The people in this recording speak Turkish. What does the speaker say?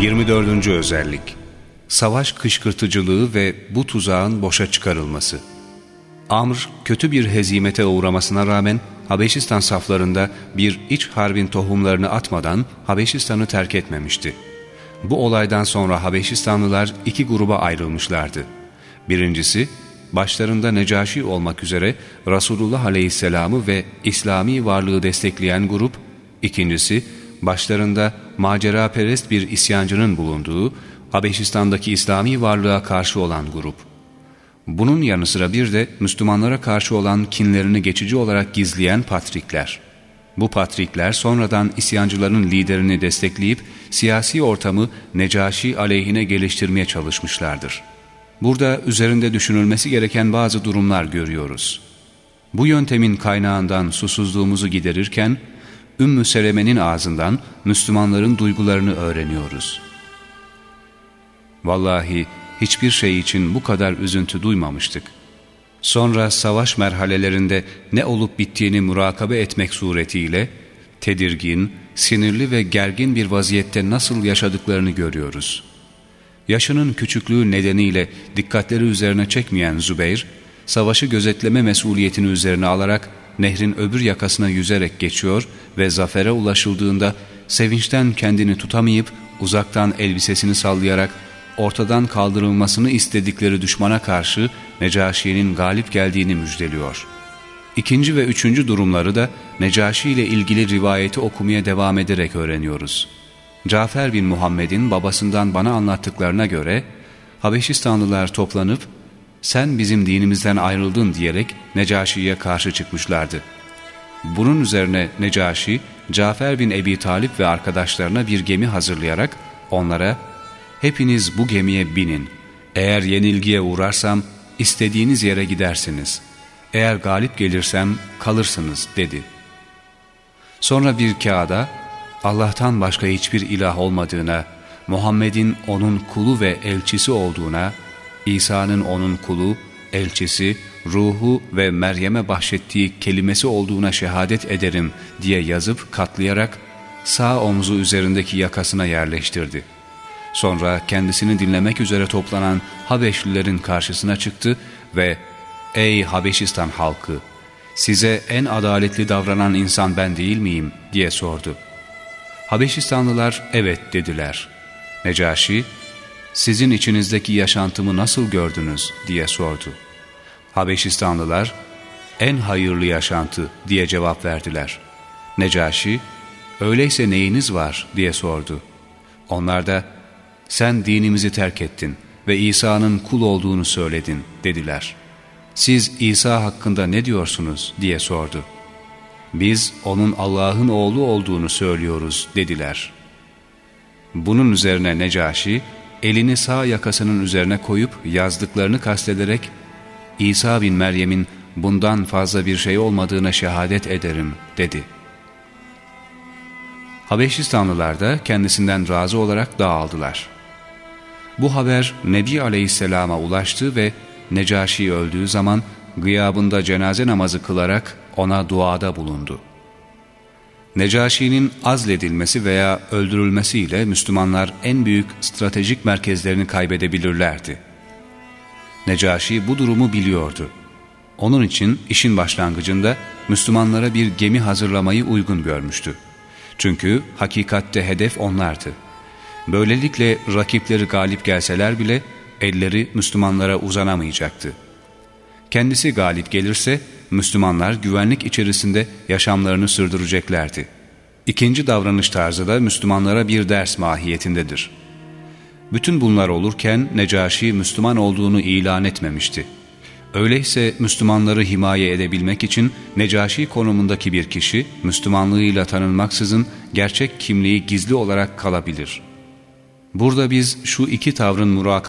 24. özellik Savaş kışkırtıcılığı ve bu tuzağın boşa çıkarılması Amr kötü bir hezimete uğramasına rağmen Habeşistan saflarında bir iç harbin tohumlarını atmadan Habeşistan'ı terk etmemişti. Bu olaydan sonra Habeşistanlılar iki gruba ayrılmışlardı. Birincisi, başlarında Necaşi olmak üzere Resulullah Aleyhisselam'ı ve İslami varlığı destekleyen grup, ikincisi, başlarında maceraperest bir isyancının bulunduğu Habeşistan'daki İslami varlığa karşı olan grup. Bunun yanı sıra bir de Müslümanlara karşı olan kinlerini geçici olarak gizleyen patrikler. Bu patrikler sonradan isyancıların liderini destekleyip siyasi ortamı Necaşi aleyhine geliştirmeye çalışmışlardır. Burada üzerinde düşünülmesi gereken bazı durumlar görüyoruz. Bu yöntemin kaynağından susuzluğumuzu giderirken, Ümmü Seleme'nin ağzından Müslümanların duygularını öğreniyoruz. Vallahi hiçbir şey için bu kadar üzüntü duymamıştık. Sonra savaş merhalelerinde ne olup bittiğini murakabe etmek suretiyle tedirgin, sinirli ve gergin bir vaziyette nasıl yaşadıklarını görüyoruz. Yaşının küçüklüğü nedeniyle dikkatleri üzerine çekmeyen Zübeyir, savaşı gözetleme mesuliyetini üzerine alarak nehrin öbür yakasına yüzerek geçiyor ve zafere ulaşıldığında sevinçten kendini tutamayıp uzaktan elbisesini sallayarak ortadan kaldırılmasını istedikleri düşmana karşı Necaşi'nin galip geldiğini müjdeliyor. İkinci ve üçüncü durumları da Necaşi ile ilgili rivayeti okumaya devam ederek öğreniyoruz. Cafer bin Muhammed'in babasından bana anlattıklarına göre Habeşistanlılar toplanıp sen bizim dinimizden ayrıldın diyerek Necaşi'ye karşı çıkmışlardı. Bunun üzerine Necaşi, Cafer bin Ebi Talip ve arkadaşlarına bir gemi hazırlayarak onlara hepiniz bu gemiye binin. Eğer yenilgiye uğrarsam istediğiniz yere gidersiniz. Eğer galip gelirsem kalırsınız dedi. Sonra bir kağıda Allah'tan başka hiçbir ilah olmadığına, Muhammed'in onun kulu ve elçisi olduğuna, İsa'nın onun kulu, elçisi, ruhu ve Meryem'e bahşettiği kelimesi olduğuna şehadet ederim diye yazıp katlayarak sağ omzu üzerindeki yakasına yerleştirdi. Sonra kendisini dinlemek üzere toplanan Habeşlilerin karşısına çıktı ve ''Ey Habeşistan halkı, size en adaletli davranan insan ben değil miyim?'' diye sordu. Habeşistanlılar evet dediler. Necaşi, sizin içinizdeki yaşantımı nasıl gördünüz diye sordu. Habeşistanlılar, en hayırlı yaşantı diye cevap verdiler. Necaşi, öyleyse neyiniz var diye sordu. Onlar da, sen dinimizi terk ettin ve İsa'nın kul olduğunu söyledin dediler. Siz İsa hakkında ne diyorsunuz diye sordu. Biz onun Allah'ın oğlu olduğunu söylüyoruz dediler. Bunun üzerine Necaşi, elini sağ yakasının üzerine koyup yazdıklarını kastederek İsa bin Meryem'in bundan fazla bir şey olmadığına şehadet ederim dedi. Habeşistanlılar da kendisinden razı olarak dağıldılar. Bu haber Nebi Aleyhisselam'a ulaştı ve Necaşi öldüğü zaman gıyabında cenaze namazı kılarak ona duada bulundu. Necaşi'nin azledilmesi veya öldürülmesiyle Müslümanlar en büyük stratejik merkezlerini kaybedebilirlerdi. Necaşi bu durumu biliyordu. Onun için işin başlangıcında Müslümanlara bir gemi hazırlamayı uygun görmüştü. Çünkü hakikatte hedef onlardı. Böylelikle rakipleri galip gelseler bile elleri Müslümanlara uzanamayacaktı. Kendisi galip gelirse Müslümanlar güvenlik içerisinde yaşamlarını sürdüreceklerdi. İkinci davranış tarzı da Müslümanlara bir ders mahiyetindedir. Bütün bunlar olurken Necaşi Müslüman olduğunu ilan etmemişti. Öyleyse Müslümanları himaye edebilmek için Necaşi konumundaki bir kişi Müslümanlığıyla tanınmaksızın gerçek kimliği gizli olarak kalabilir. Burada biz şu iki tavrın murakabı